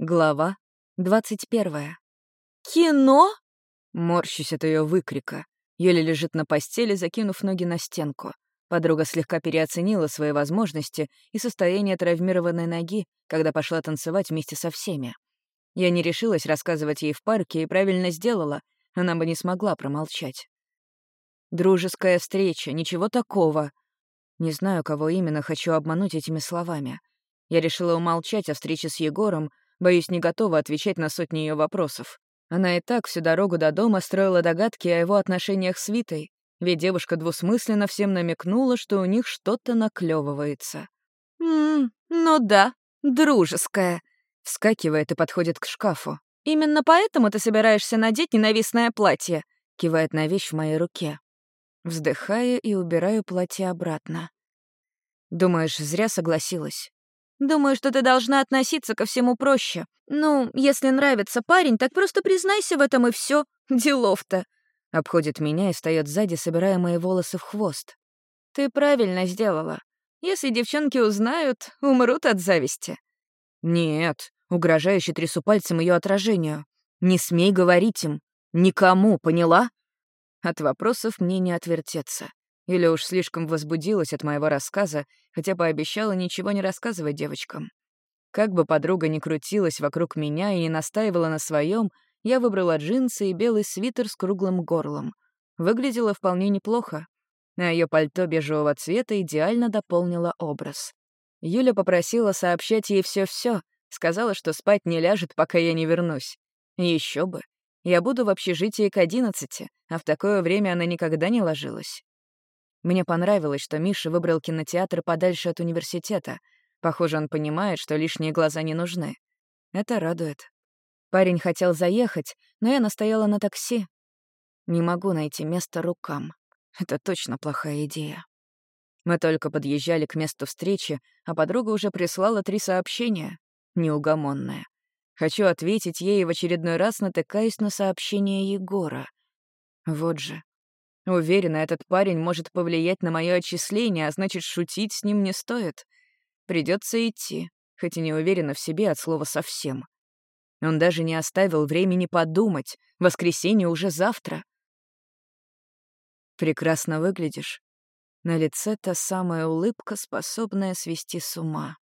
Глава двадцать первая. «Кино?» Морщусь от ее выкрика. Юля лежит на постели, закинув ноги на стенку. Подруга слегка переоценила свои возможности и состояние травмированной ноги, когда пошла танцевать вместе со всеми. Я не решилась рассказывать ей в парке и правильно сделала, она бы не смогла промолчать. Дружеская встреча, ничего такого. Не знаю, кого именно хочу обмануть этими словами. Я решила умолчать о встрече с Егором, Боюсь, не готова отвечать на сотни ее вопросов. Она и так всю дорогу до дома строила догадки о его отношениях с Витой, ведь девушка двусмысленно всем намекнула, что у них что-то наклевывается. «Ммм, ну да, дружеская», — вскакивает и подходит к шкафу. «Именно поэтому ты собираешься надеть ненавистное платье», — кивает на вещь в моей руке. Вздыхаю и убираю платье обратно. Думаешь, зря согласилась? Думаю, что ты должна относиться ко всему проще. Ну, если нравится парень, так просто признайся в этом и все. Делов-то. Обходит меня и встает сзади, собирая мои волосы в хвост. Ты правильно сделала. Если девчонки узнают, умрут от зависти. Нет, угрожающе трясу пальцем ее отражению. Не смей говорить им. Никому, поняла? От вопросов мне не отвертеться. Или уж слишком возбудилась от моего рассказа, хотя пообещала ничего не рассказывать девочкам. Как бы подруга ни крутилась вокруг меня и не настаивала на своем, я выбрала джинсы и белый свитер с круглым горлом. Выглядело вполне неплохо, а ее пальто бежевого цвета идеально дополнило образ. Юля попросила сообщать ей все-все, сказала, что спать не ляжет, пока я не вернусь. Еще бы. Я буду в общежитии к одиннадцати, а в такое время она никогда не ложилась. Мне понравилось, что Миша выбрал кинотеатр подальше от университета. Похоже, он понимает, что лишние глаза не нужны. Это радует. Парень хотел заехать, но я настояла на такси. Не могу найти место рукам. Это точно плохая идея. Мы только подъезжали к месту встречи, а подруга уже прислала три сообщения. Неугомонная. Хочу ответить ей в очередной раз натыкаюсь на сообщение Егора. Вот же. Уверена, этот парень может повлиять на мое отчисление, а значит, шутить с ним не стоит. Придется идти, хоть и не уверена в себе от слова совсем. Он даже не оставил времени подумать. Воскресенье уже завтра. Прекрасно выглядишь. На лице та самая улыбка, способная свести с ума.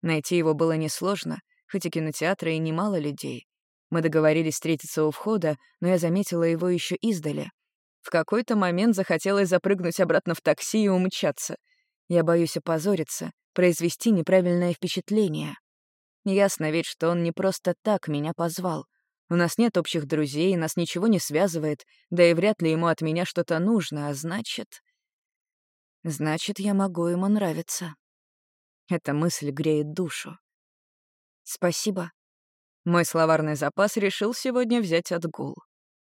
Найти его было несложно, хоть и кинотеатра и немало людей. Мы договорились встретиться у входа, но я заметила его еще издали — в какой-то момент захотелось запрыгнуть обратно в такси и умчаться. Я боюсь опозориться, произвести неправильное впечатление. Ясно ведь, что он не просто так меня позвал. У нас нет общих друзей, нас ничего не связывает, да и вряд ли ему от меня что-то нужно, а значит... Значит, я могу ему нравиться. Эта мысль греет душу. Спасибо. Мой словарный запас решил сегодня взять отгул.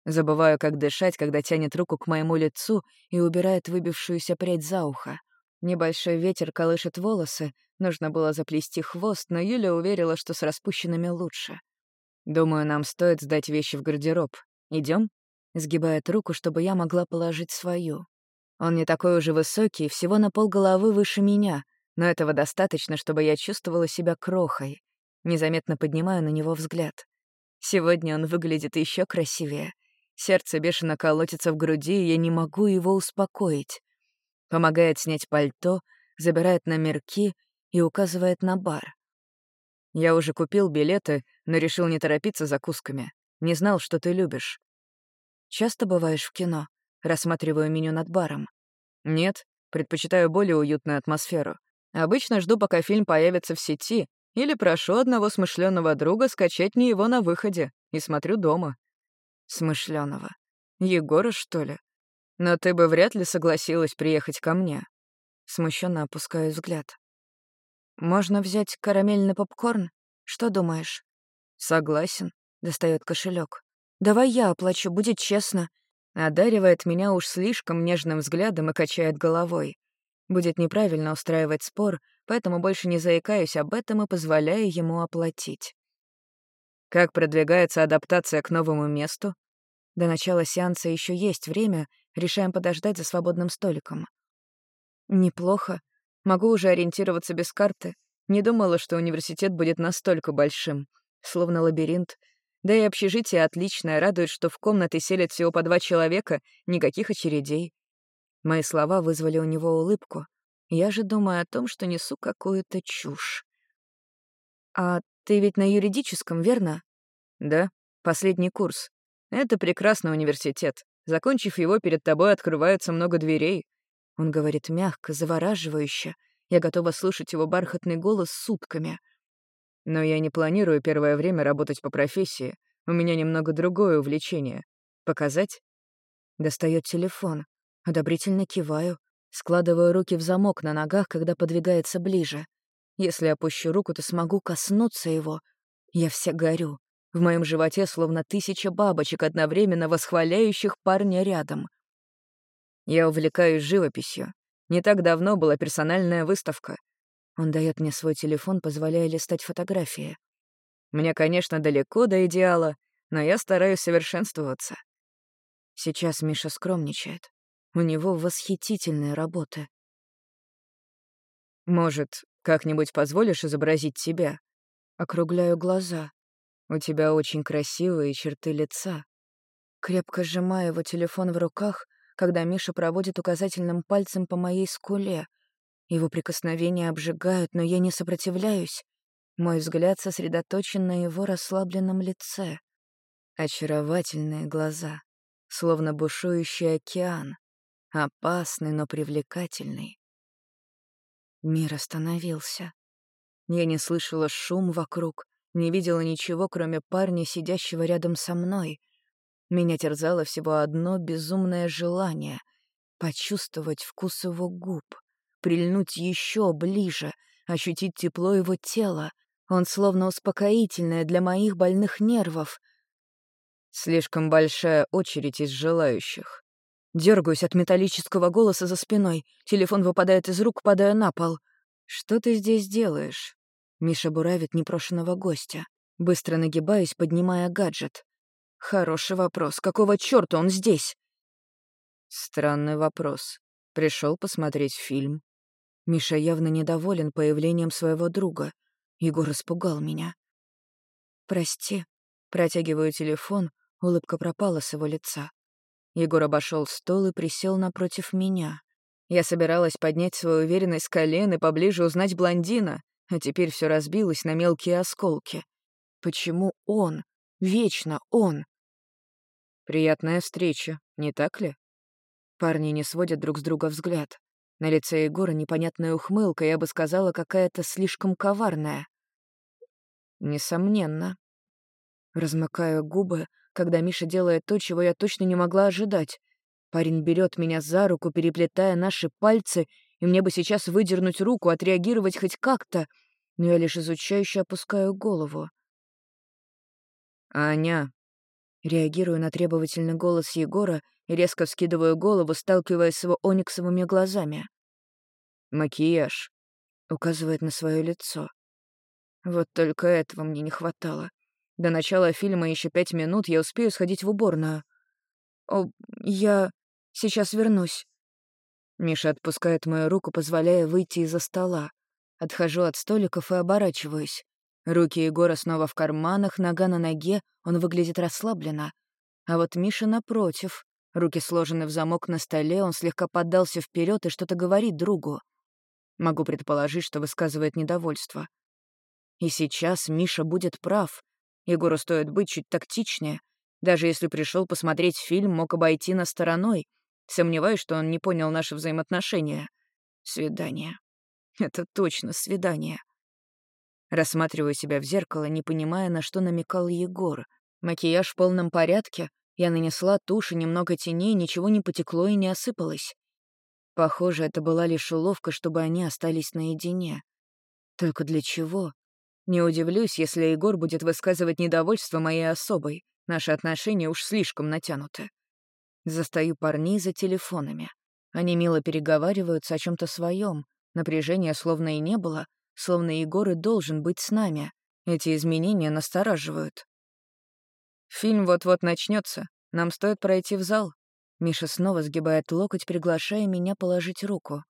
Забываю, как дышать, когда тянет руку к моему лицу и убирает выбившуюся прядь за ухо. Небольшой ветер колышет волосы, нужно было заплести хвост, но Юля уверила, что с распущенными лучше. «Думаю, нам стоит сдать вещи в гардероб. Идем? Сгибает руку, чтобы я могла положить свою. Он не такой уже высокий, всего на полголовы выше меня, но этого достаточно, чтобы я чувствовала себя крохой. Незаметно поднимаю на него взгляд. Сегодня он выглядит еще красивее — Сердце бешено колотится в груди, и я не могу его успокоить. Помогает снять пальто, забирает номерки и указывает на бар. Я уже купил билеты, но решил не торопиться закусками. Не знал, что ты любишь. Часто бываешь в кино? Рассматриваю меню над баром. Нет, предпочитаю более уютную атмосферу. Обычно жду, пока фильм появится в сети, или прошу одного смышленого друга скачать мне его на выходе, и смотрю дома. Смышленого. Егора, что ли? Но ты бы вряд ли согласилась приехать ко мне. Смущенно опускаю взгляд. Можно взять карамельный попкорн? Что думаешь? Согласен. Достает кошелек. Давай я оплачу, будет честно. Одаривает меня уж слишком нежным взглядом и качает головой. Будет неправильно устраивать спор, поэтому больше не заикаюсь об этом и позволяю ему оплатить. Как продвигается адаптация к новому месту? До начала сеанса еще есть время, решаем подождать за свободным столиком. Неплохо. Могу уже ориентироваться без карты. Не думала, что университет будет настолько большим. словно лабиринт. Да и общежитие отличное, радует, что в комнаты селят всего по два человека, никаких очередей. Мои слова вызвали у него улыбку. Я же думаю о том, что несу какую-то чушь. «А ты ведь на юридическом, верно?» «Да, последний курс. Это прекрасный университет. Закончив его, перед тобой открывается много дверей». Он говорит мягко, завораживающе. Я готова слушать его бархатный голос сутками. Но я не планирую первое время работать по профессии. У меня немного другое увлечение. Показать? Достает телефон. Одобрительно киваю. Складываю руки в замок на ногах, когда подвигается ближе. Если опущу руку, то смогу коснуться его. Я вся горю. В моем животе словно тысяча бабочек, одновременно восхваляющих парня рядом. Я увлекаюсь живописью. Не так давно была персональная выставка. Он дает мне свой телефон, позволяя листать фотографии. Мне, конечно, далеко до идеала, но я стараюсь совершенствоваться. Сейчас Миша скромничает. У него восхитительные работы. Может, как-нибудь позволишь изобразить тебя? Округляю глаза. У тебя очень красивые черты лица. Крепко сжимаю его телефон в руках, когда Миша проводит указательным пальцем по моей скуле. Его прикосновения обжигают, но я не сопротивляюсь. Мой взгляд сосредоточен на его расслабленном лице. Очаровательные глаза, словно бушующий океан. Опасный, но привлекательный. Мир остановился. Я не слышала шум вокруг, не видела ничего, кроме парня, сидящего рядом со мной. Меня терзало всего одно безумное желание — почувствовать вкус его губ, прильнуть еще ближе, ощутить тепло его тела. Он словно успокоительное для моих больных нервов. Слишком большая очередь из желающих. Дергаюсь от металлического голоса за спиной. Телефон выпадает из рук, падая на пол. «Что ты здесь делаешь?» Миша буравит непрошенного гостя. Быстро нагибаюсь, поднимая гаджет. Хороший вопрос. Какого чёрта он здесь? Странный вопрос. Пришел посмотреть фильм. Миша явно недоволен появлением своего друга. Егор испугал меня. «Прости». Протягиваю телефон, улыбка пропала с его лица. Егор обошел стол и присел напротив меня. Я собиралась поднять свою уверенность с колен и поближе узнать блондина, а теперь все разбилось на мелкие осколки. Почему он? Вечно он. Приятная встреча, не так ли? Парни не сводят друг с друга взгляд. На лице Егора непонятная ухмылка, я бы сказала, какая-то слишком коварная. Несомненно. Размыкаю губы, когда Миша делает то, чего я точно не могла ожидать. Парень берет меня за руку, переплетая наши пальцы, и мне бы сейчас выдернуть руку, отреагировать хоть как-то, но я лишь изучающе опускаю голову. «Аня!» Реагирую на требовательный голос Егора и резко вскидываю голову, сталкиваясь с его ониксовыми глазами. «Макияж», — указывает на свое лицо. Вот только этого мне не хватало. До начала фильма еще пять минут, я успею сходить в уборную. «О, я сейчас вернусь». Миша отпускает мою руку, позволяя выйти из-за стола. Отхожу от столиков и оборачиваюсь. Руки Егора снова в карманах, нога на ноге, он выглядит расслабленно. А вот Миша напротив. Руки сложены в замок на столе, он слегка поддался вперед и что-то говорит другу. Могу предположить, что высказывает недовольство. И сейчас Миша будет прав. Егору стоит быть чуть тактичнее. Даже если пришел посмотреть фильм, мог обойти на стороной. Сомневаюсь, что он не понял наши взаимоотношения. Свидание. Это точно свидание. Рассматриваю себя в зеркало, не понимая, на что намекал Егор. Макияж в полном порядке, я нанесла тушь и немного теней, ничего не потекло и не осыпалось. Похоже, это была лишь уловка, чтобы они остались наедине. Только для чего? Не удивлюсь, если Егор будет высказывать недовольство моей особой. Наши отношения уж слишком натянуты. Застаю парней за телефонами. Они мило переговариваются о чем то своем. Напряжения словно и не было, словно Егор и должен быть с нами. Эти изменения настораживают. Фильм вот-вот начнется. Нам стоит пройти в зал. Миша снова сгибает локоть, приглашая меня положить руку.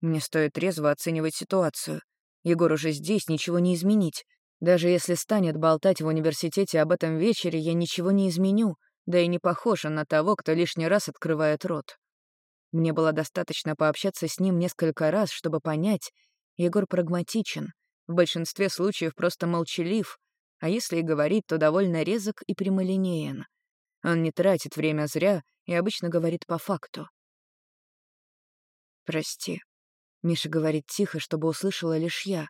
Мне стоит трезво оценивать ситуацию. Егор уже здесь, ничего не изменить. Даже если станет болтать в университете об этом вечере, я ничего не изменю, да и не похожа на того, кто лишний раз открывает рот. Мне было достаточно пообщаться с ним несколько раз, чтобы понять, Егор прагматичен, в большинстве случаев просто молчалив, а если и говорит, то довольно резок и прямолинеен. Он не тратит время зря и обычно говорит по факту. «Прости», — Миша говорит тихо, чтобы услышала лишь я.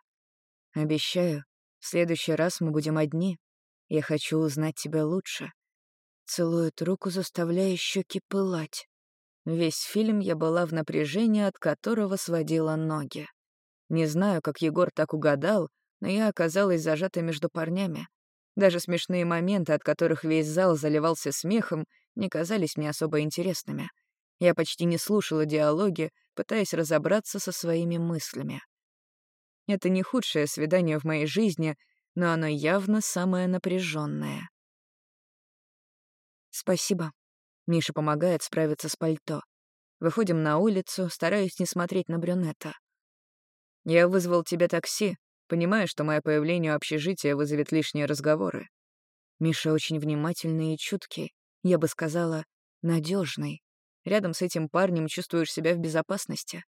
«Обещаю, в следующий раз мы будем одни. Я хочу узнать тебя лучше». Целует руку, заставляя щеки пылать. Весь фильм я была в напряжении, от которого сводила ноги. Не знаю, как Егор так угадал, но я оказалась зажата между парнями. Даже смешные моменты, от которых весь зал заливался смехом, не казались мне особо интересными. Я почти не слушала диалоги, пытаясь разобраться со своими мыслями. Это не худшее свидание в моей жизни, но оно явно самое напряженное. «Спасибо». Миша помогает справиться с пальто. Выходим на улицу, стараюсь не смотреть на брюнета. «Я вызвал тебе такси, понимая, что мое появление в общежитии вызовет лишние разговоры. Миша очень внимательный и чуткий, я бы сказала, надежный. Рядом с этим парнем чувствуешь себя в безопасности.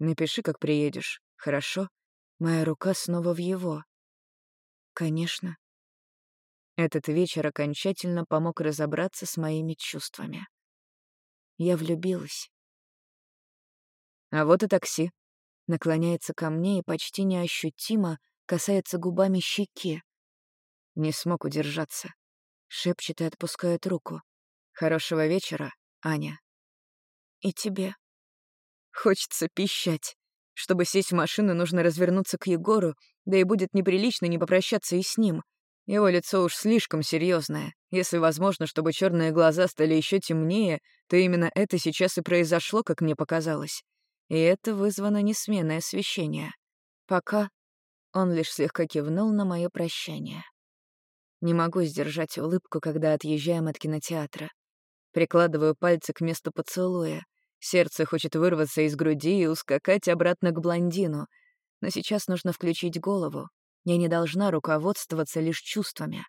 Напиши, как приедешь, хорошо? Моя рука снова в его. Конечно. Этот вечер окончательно помог разобраться с моими чувствами. Я влюбилась. А вот и такси наклоняется ко мне и почти неощутимо касается губами щеки. Не смог удержаться. Шепчет и отпускает руку. «Хорошего вечера, Аня». «И тебе». Хочется пищать. Чтобы сесть в машину, нужно развернуться к Егору, да и будет неприлично не попрощаться и с ним. Его лицо уж слишком серьезное. Если возможно, чтобы черные глаза стали еще темнее, то именно это сейчас и произошло, как мне показалось и это вызвано не сменой освещения. Пока он лишь слегка кивнул на мое прощание. Не могу сдержать улыбку, когда отъезжаем от кинотеатра. Прикладываю пальцы к месту поцелуя. Сердце хочет вырваться из груди и ускакать обратно к блондину. Но сейчас нужно включить голову. Я не должна руководствоваться лишь чувствами.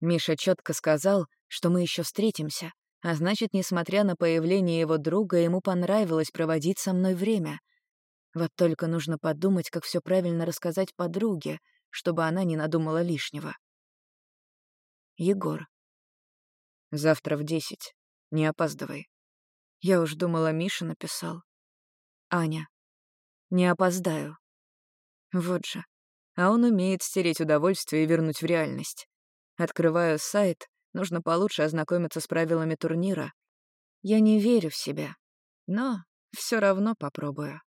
Миша четко сказал, что мы еще встретимся, а значит, несмотря на появление его друга, ему понравилось проводить со мной время. Вот только нужно подумать, как все правильно рассказать подруге, чтобы она не надумала лишнего. Егор. Завтра в десять. Не опаздывай. Я уж думала, Миша написал. Аня. Не опоздаю. Вот же. А он умеет стереть удовольствие и вернуть в реальность. Открываю сайт, Нужно получше ознакомиться с правилами турнира. Я не верю в себя, но все равно попробую.